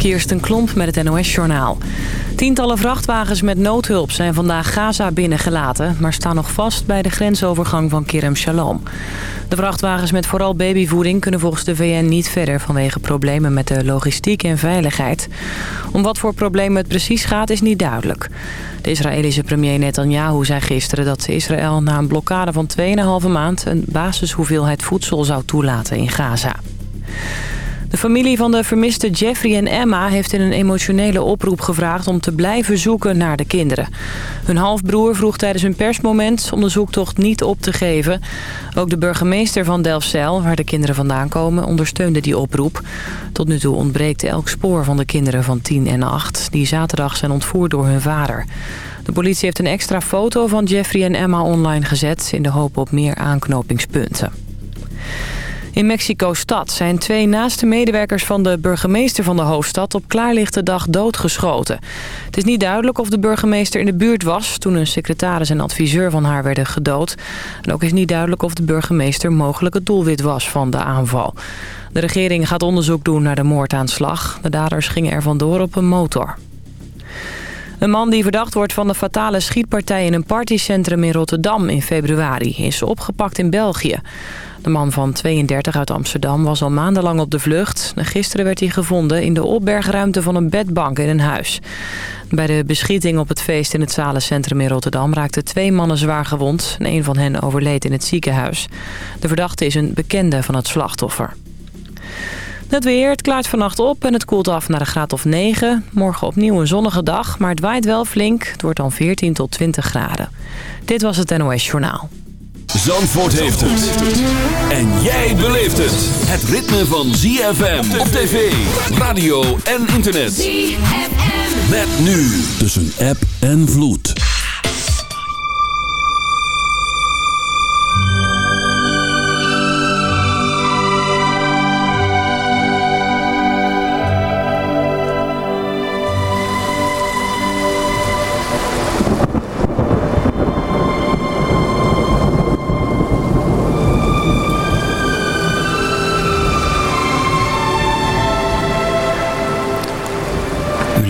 Kirsten Klomp met het NOS-journaal. Tientallen vrachtwagens met noodhulp zijn vandaag Gaza binnengelaten... maar staan nog vast bij de grensovergang van Kerem Shalom. De vrachtwagens met vooral babyvoeding kunnen volgens de VN niet verder... vanwege problemen met de logistiek en veiligheid. Om wat voor problemen het precies gaat is niet duidelijk. De Israëlische premier Netanyahu zei gisteren dat Israël na een blokkade van 2,5 maand... een basishoeveelheid voedsel zou toelaten in Gaza. De familie van de vermiste Jeffrey en Emma heeft in een emotionele oproep gevraagd om te blijven zoeken naar de kinderen. Hun halfbroer vroeg tijdens een persmoment om de zoektocht niet op te geven. Ook de burgemeester van Delfzijl, waar de kinderen vandaan komen, ondersteunde die oproep. Tot nu toe ontbreekt elk spoor van de kinderen van 10 en 8, die zaterdag zijn ontvoerd door hun vader. De politie heeft een extra foto van Jeffrey en Emma online gezet in de hoop op meer aanknopingspunten. In Mexico-stad zijn twee naaste medewerkers van de burgemeester van de hoofdstad op klaarlichte dag doodgeschoten. Het is niet duidelijk of de burgemeester in de buurt was toen een secretaris en adviseur van haar werden gedood. En ook is niet duidelijk of de burgemeester mogelijk het doelwit was van de aanval. De regering gaat onderzoek doen naar de moordaanslag. De daders gingen er vandoor op een motor. Een man die verdacht wordt van de fatale schietpartij in een partycentrum in Rotterdam in februari is opgepakt in België. De man van 32 uit Amsterdam was al maandenlang op de vlucht. Gisteren werd hij gevonden in de opbergruimte van een bedbank in een huis. Bij de beschieting op het feest in het Zalencentrum in Rotterdam raakten twee mannen zwaar gewond. En een van hen overleed in het ziekenhuis. De verdachte is een bekende van het slachtoffer. Het weer, het klaart vannacht op en het koelt af naar een graad of 9. Morgen opnieuw een zonnige dag, maar het waait wel flink. Het wordt dan 14 tot 20 graden. Dit was het NOS Journaal. Zandvoort heeft het. En jij beleeft het. Het ritme van ZFM op tv, radio en internet. ZFM. Met nu tussen app en vloed.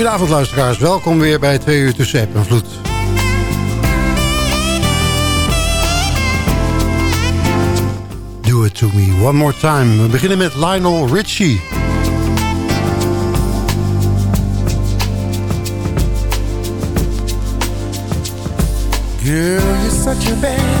Goedenavond luisteraars, welkom weer bij twee uur tussen app en vloed. Do it to me one more time. We beginnen met Lionel Richie. Girl, you're such a bad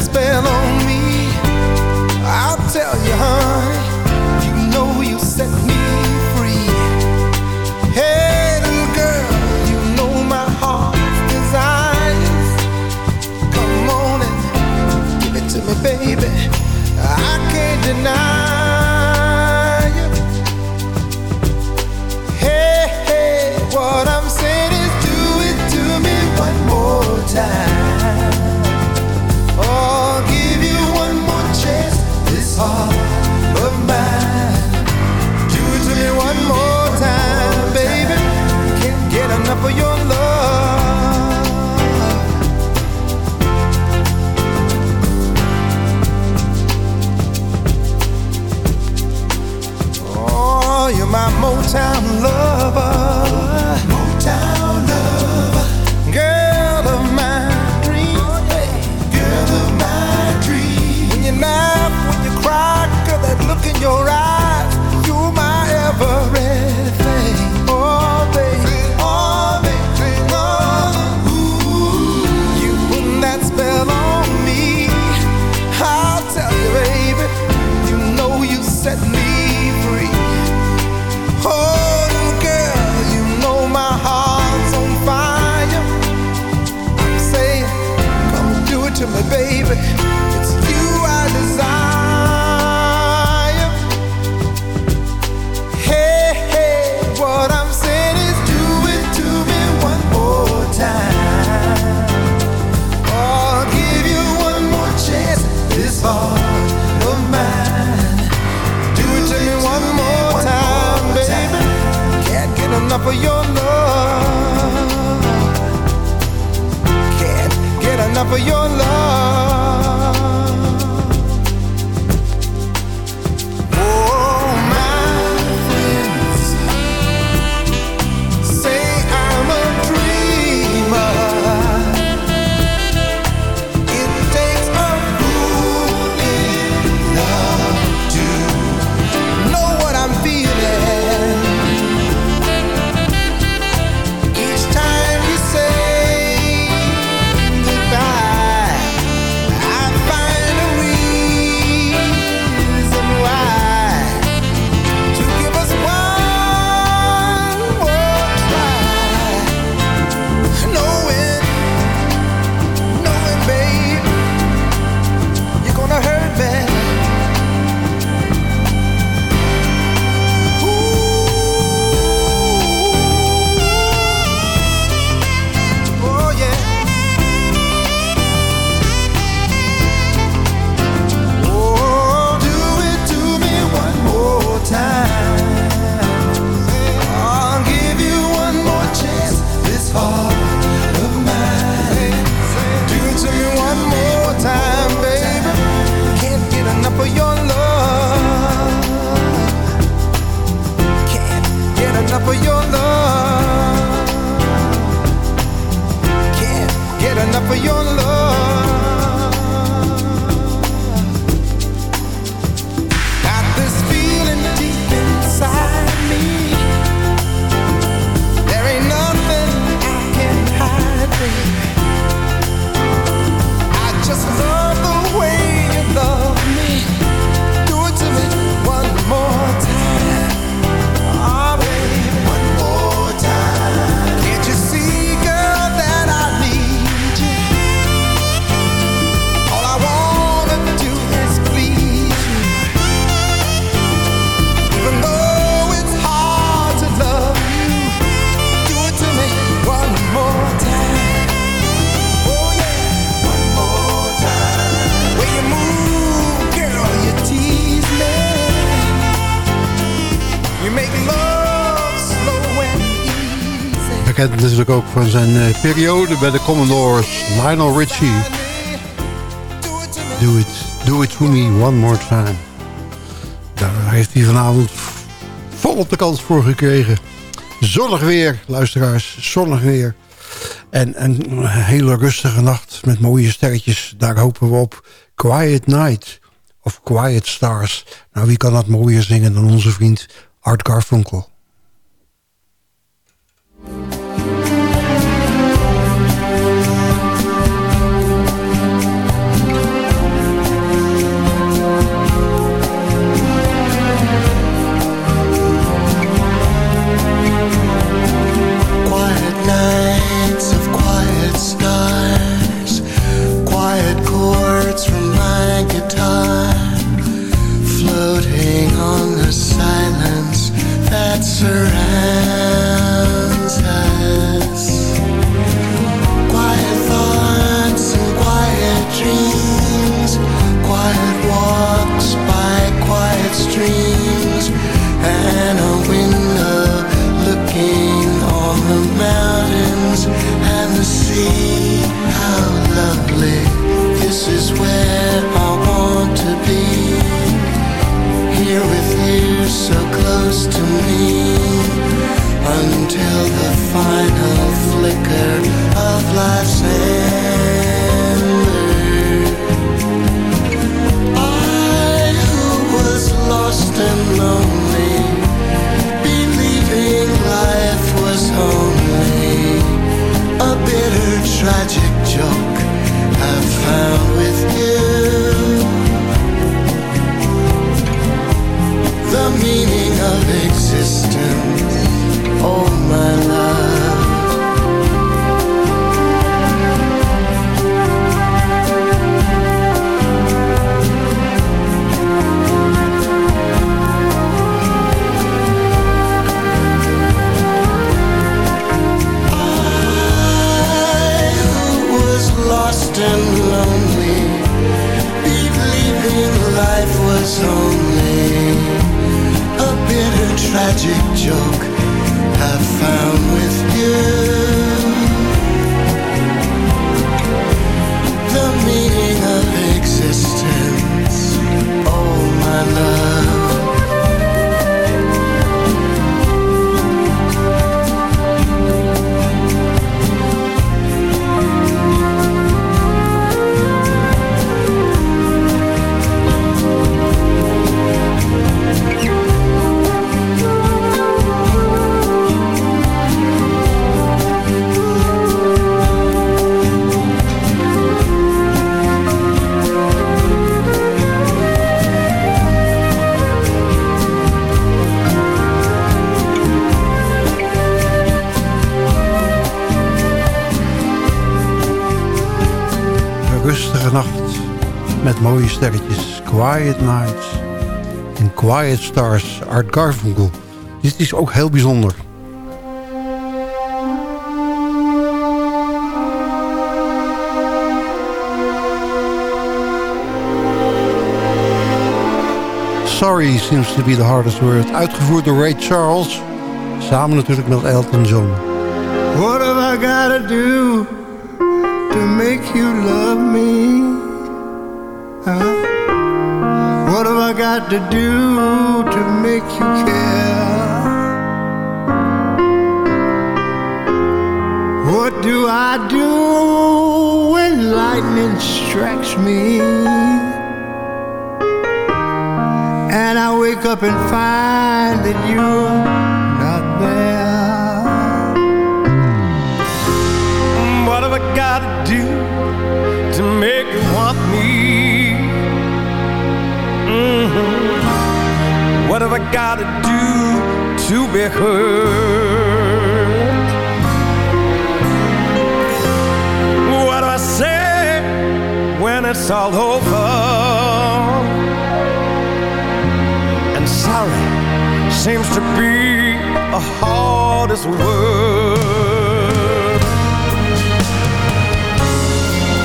spell on me. I'll tell you, honey, you know you set me free. Hey, little girl, you know my desires. Come on and give it to me, baby. I can't deny for your love. ook van zijn eh, periode bij de Commodores, Lionel Richie. Do it, do it to me one more time. Daar heeft hij vanavond volop de kans voor gekregen. Zonnig weer, luisteraars, zonnig weer. En een hele rustige nacht met mooie sterretjes. Daar hopen we op. Quiet Night of Quiet Stars. Nou, wie kan dat mooier zingen dan onze vriend Art Garfunkel? Nights en Quiet Stars, Art Garfunkel. Dit is ook heel bijzonder. Sorry seems to be the hardest word. Uitgevoerd door Ray Charles. Samen natuurlijk met Elton John. What do to make you love me? Got to do to make you care? What do I do when lightning strikes me? And I wake up and find that you're not there. What have I got to do to be heard? What do I say when it's all over? And sorry seems to be the hardest word.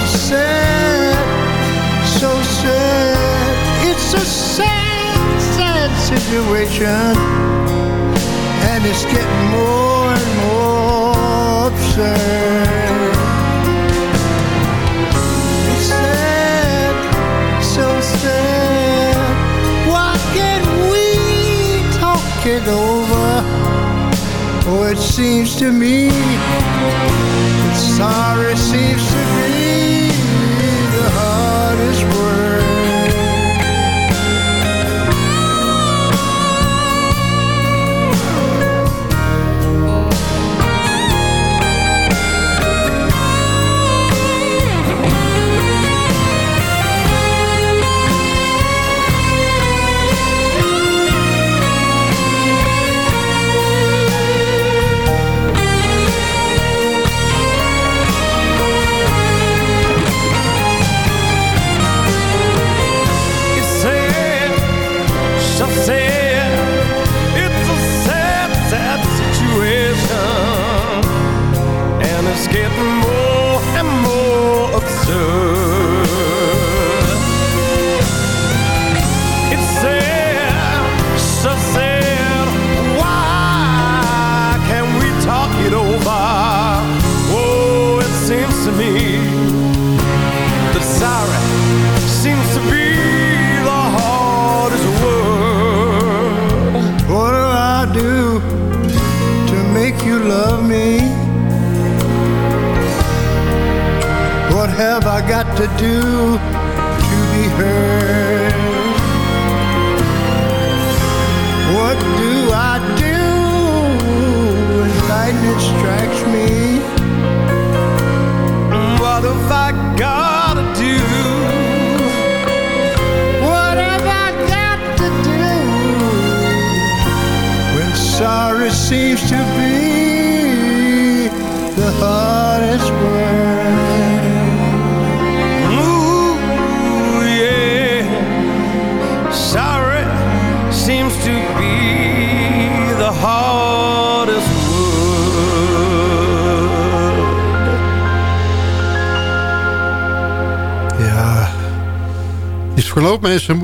Sad, so sad. Situation. And it's getting more and more absurd. It's sad, so sad. Why can't we talk it over? Oh, it seems to me that sorry seems to be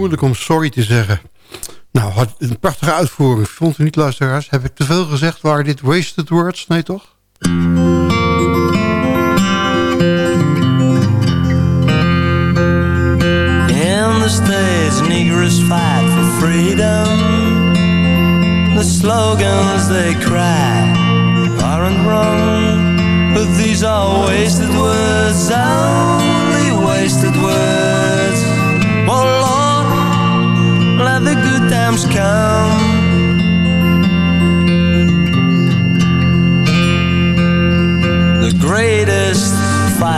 moeilijk om sorry te zeggen. Nou, had een prachtige uitvoering. Vond u niet, luisteraars? Heb ik te veel gezegd? Waren dit wasted words? Nee, toch? In the States, Negroes fight for freedom. The slogans they cry aren't wrong, but these are wasted words, only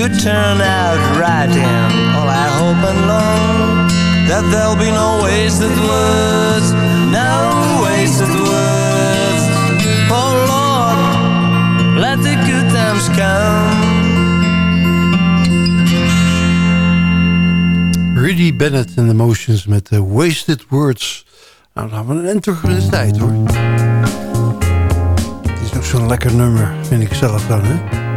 Could turn out right, and all I hope and long that there'll be no wasted words, no wasted words. Oh Lord, let the good times come. Rudy Bennett and the Motions met de Wasted Words. Nou, dan hebben we een end in de tijd hoor. Het is ook zo'n lekker nummer, vind ik zelf dan, hè?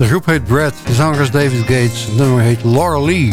De groep heet Brad, de zanger is David Gates. Het nummer heet Laura Lee.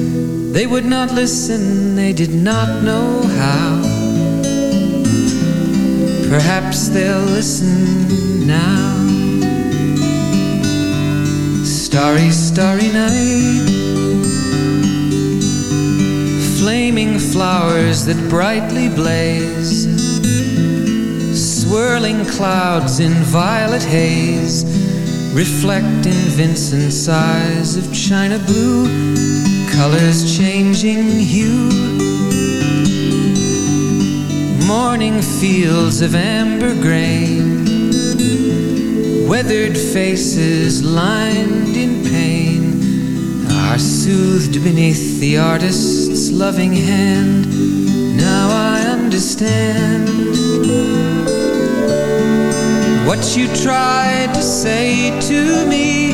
They would not listen, they did not know how. Perhaps they'll listen now. Starry, starry night. Flaming flowers that brightly blaze. Swirling clouds in violet haze. Reflect in Vincent's eyes of china blue. Colors changing hue. Morning fields of amber grain. Weathered faces lined in pain are soothed beneath the artist's loving hand. Now I understand what you tried to say to me,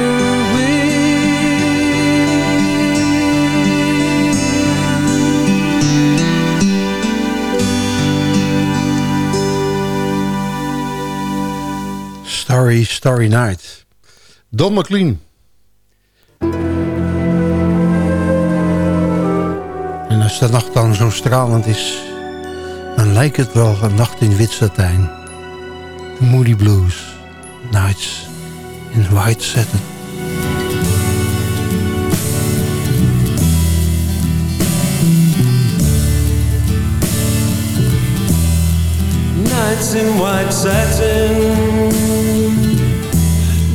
Starry, Starry Night. Don McLean. En als de nacht dan zo stralend is... dan lijkt het wel een nacht in wit satijn. The Moody Blues. Nights in white satin. Nights in white satin,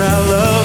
I love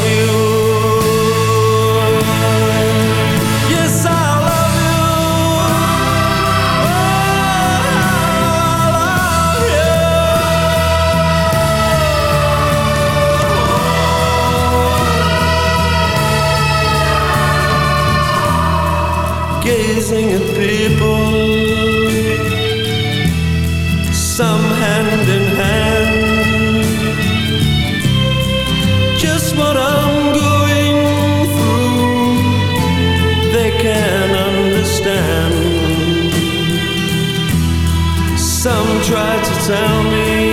Try to tell me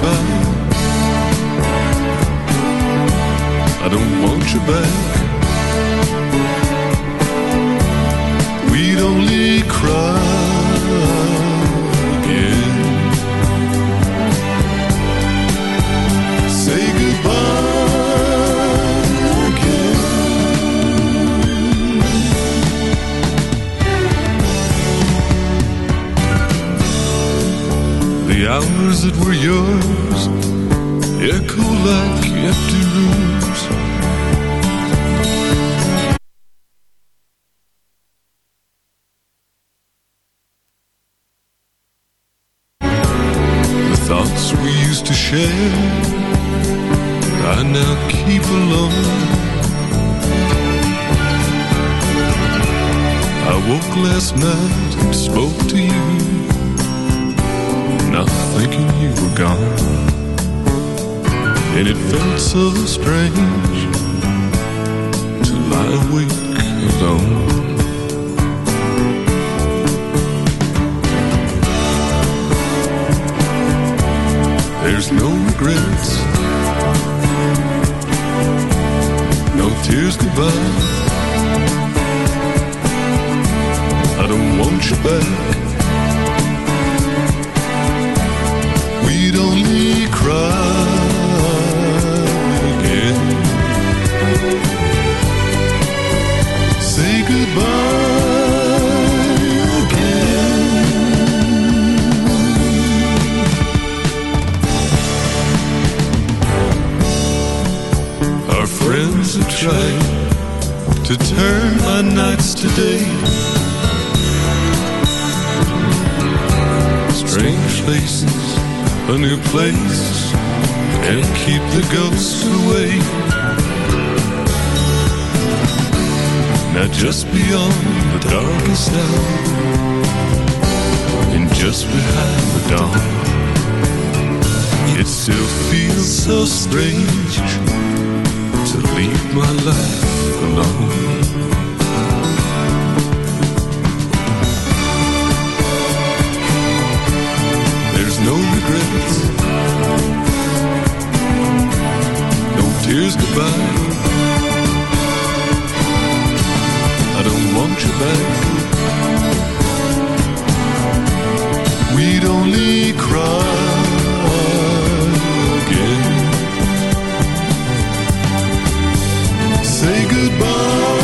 Goodbye. I don't want you back. We'd only cry again. say goodbye again. The hours that were yours echo like friends have tried to turn my nights to day. Strange faces, a new place, and keep the ghosts away. Now just beyond the darkest hour, and just behind the dawn, it still feels so strange leave my life alone. There's no regrets, no tears goodbye. I don't want you back. We'd only cry again. say goodbye.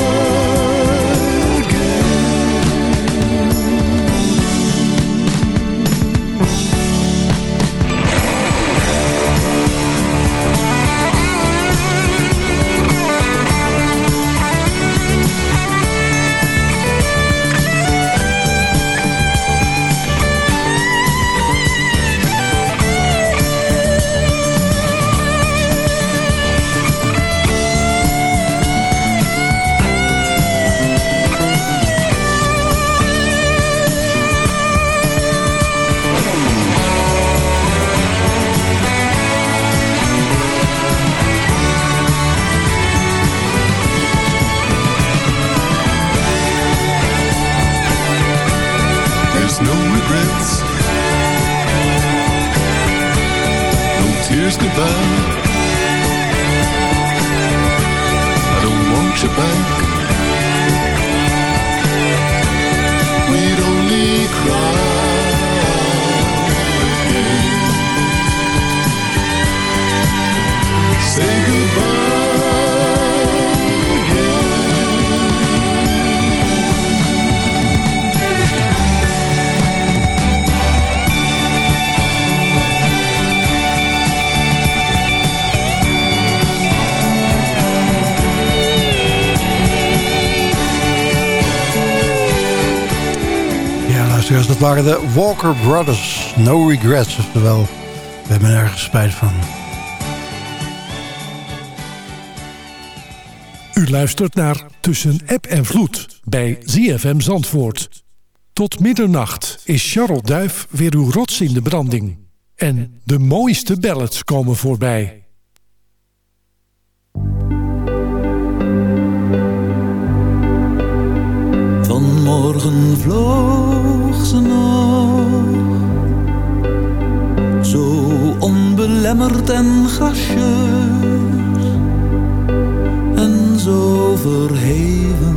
Regrets, no tears goodbye. I don't want you back. Luisteraars, dat waren de Walker Brothers. No regrets, oftewel, we hebben ergens spijt van. U luistert naar Tussen App en Vloed bij ZFM Zandvoort. Tot middernacht is Charles Duif weer uw rots in de branding. En de mooiste ballads komen voorbij. Vanmorgen vloog Zo onbelemmerd en gracieus. En zo verheven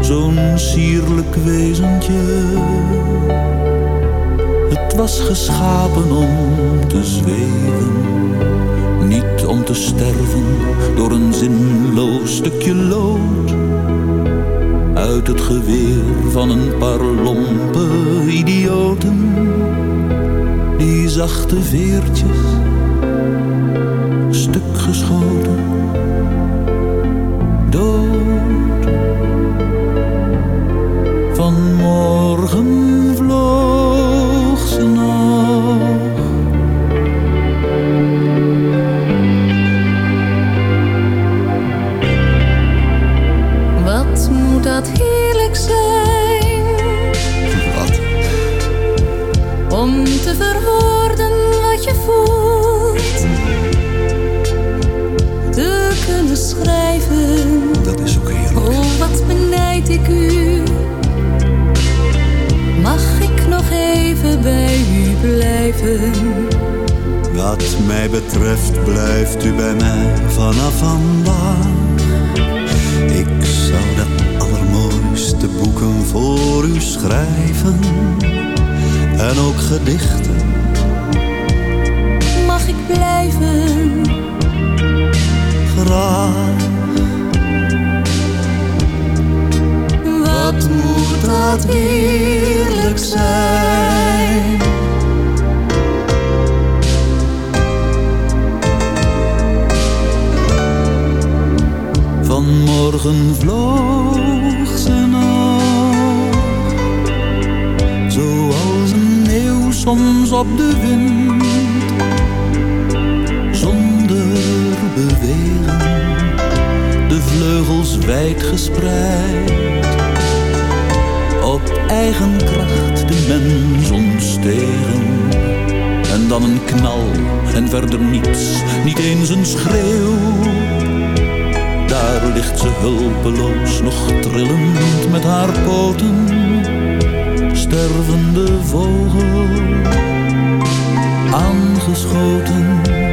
Zo'n sierlijk wezentje. Het was geschapen om te zweven Niet om te sterven door een zinloos stukje lood uit het geweer van een paar lompe idioten. Die zachte veertjes, stuk geschoten, vogel, aangeschoten.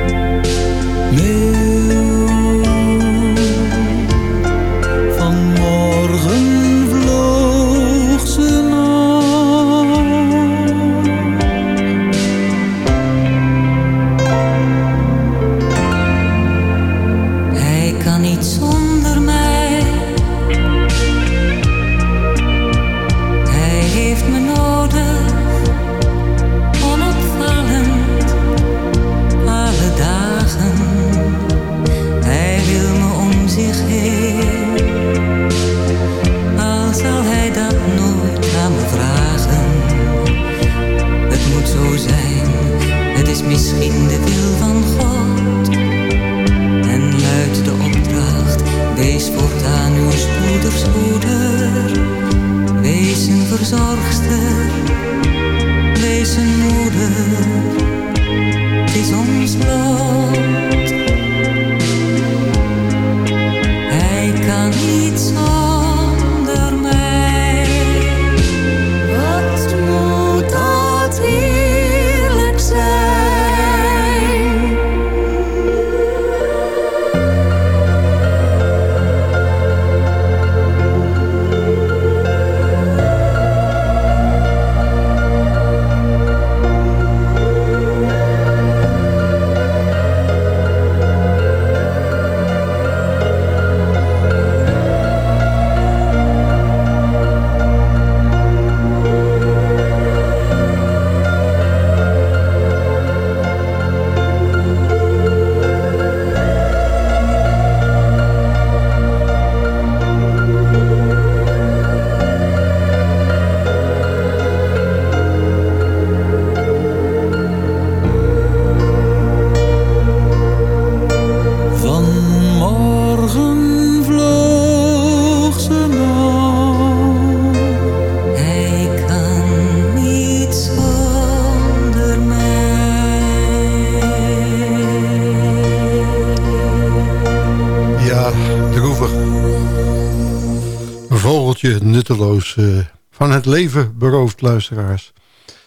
Nutteloos. eh, van het leven beroofd, luisteraars.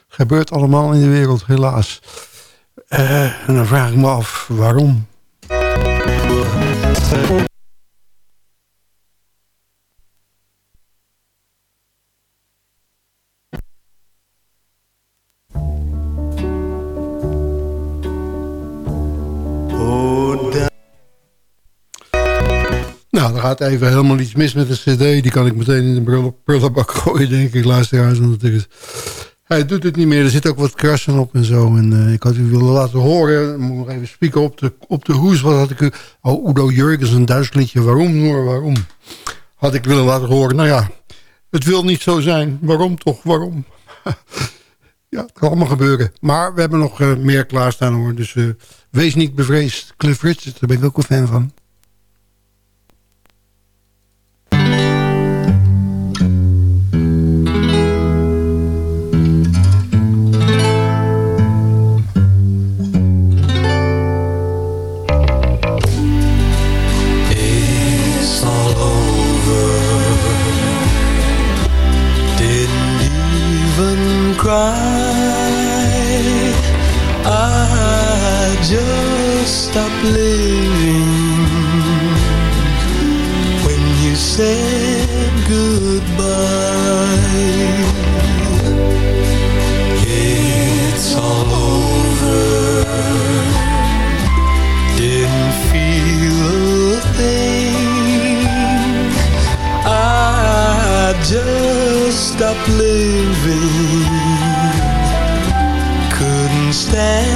Gebeurt allemaal in de wereld, helaas. Eh, en dan vraag ik me af, waarom? Gaat even helemaal iets mis met de cd. Die kan ik meteen in de prullenbak gooien, denk ik, luisteraars. Want het hij doet het niet meer. Er zit ook wat krassen op en zo. En eh, ik had u willen laten horen. Ik moet nog even spieken op de, op de hoes. Wat had ik u... Oh, Udo Jurgens, een Duits liedje. Waarom, Noor, waarom? Had ik willen laten horen. Nou ja, het wil niet zo zijn. Waarom toch, waarom? ja, het kan allemaal gebeuren. Maar we hebben nog eh, meer klaarstaan hoor. Dus eh, wees niet bevreesd. Cliff Richard, daar ben ik ook een fan van. Just stop living when you said goodbye. It's all over. Didn't feel a thing. I just stopped living. Couldn't stand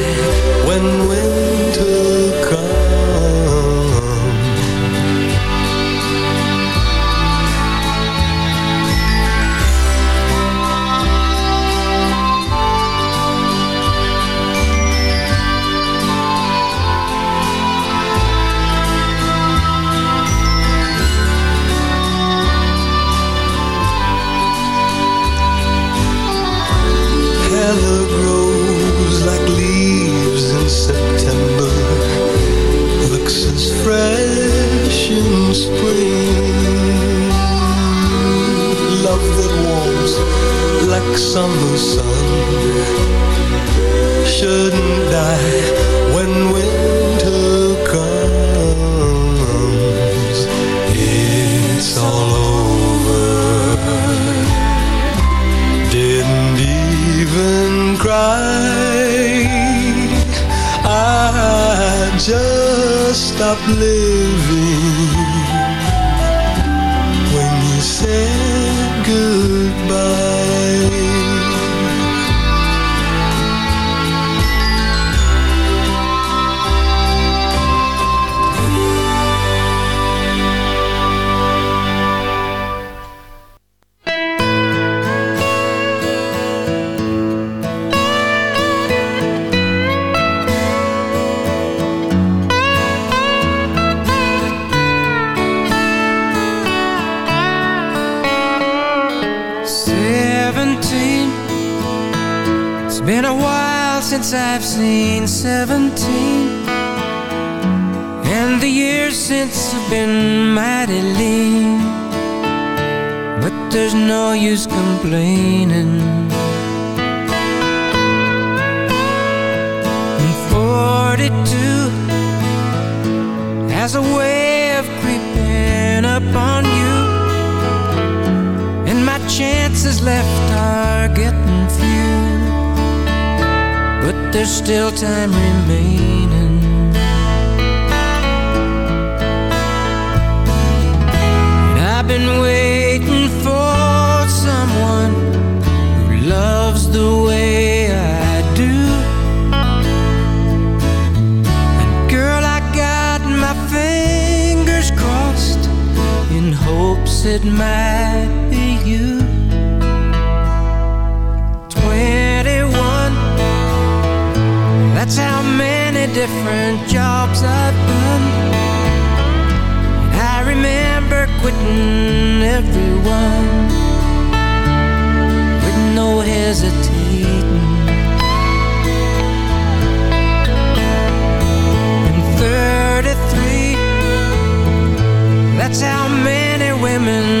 Shouldn't die when winter comes. It's all over didn't even cry. I just stopped living complaining. And forty-two has a way of creeping up on you. And my chances left are getting few But there's still time remaining quitting everyone With no hesitating. And 33 That's how many women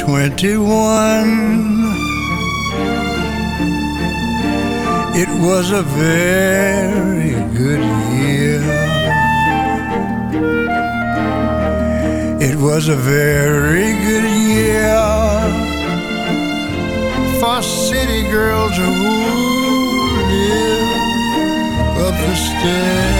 21. It was a very good year. It was a very good year for city girls who live up the stairs.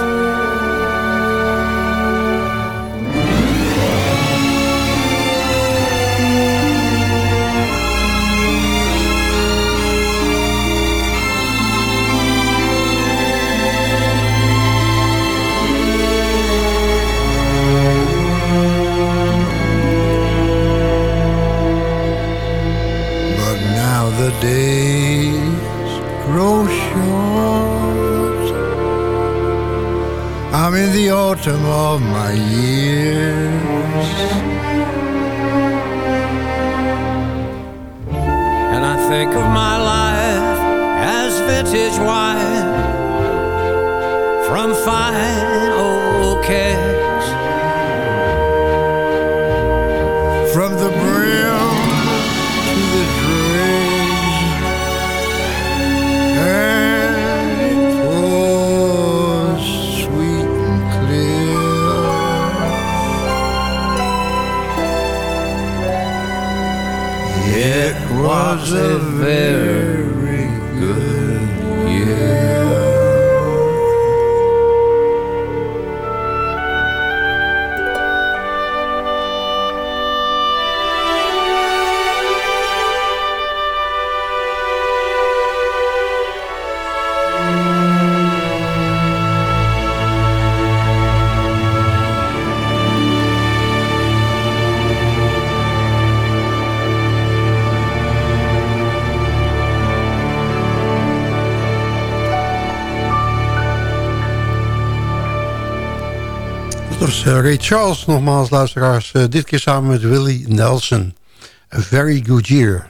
autumn of my years. And I think of my life as vintage wine From fine old kegs was Is eh, Ray Charles nogmaals, luisteraars. Eh, dit keer samen met Willie Nelson. A Very Good Year.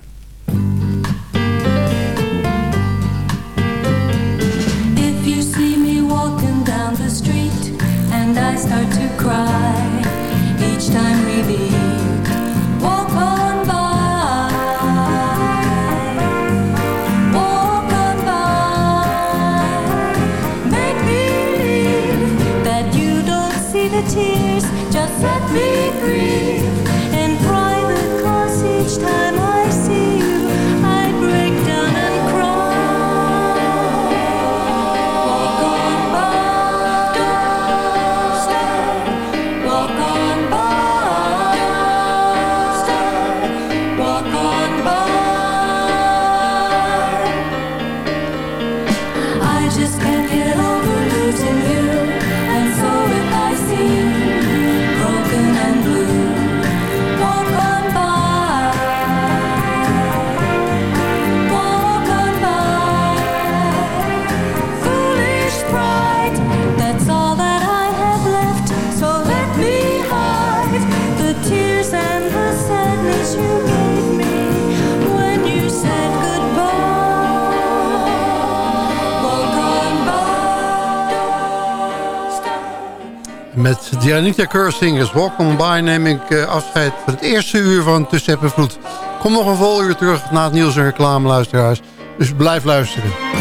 Met de Anita Keur Singers Welcome By neem ik eh, afscheid van het eerste uur van Tussen en Vloed. Kom nog een vol uur terug na het nieuws en reclame, luisteraars. Dus blijf luisteren.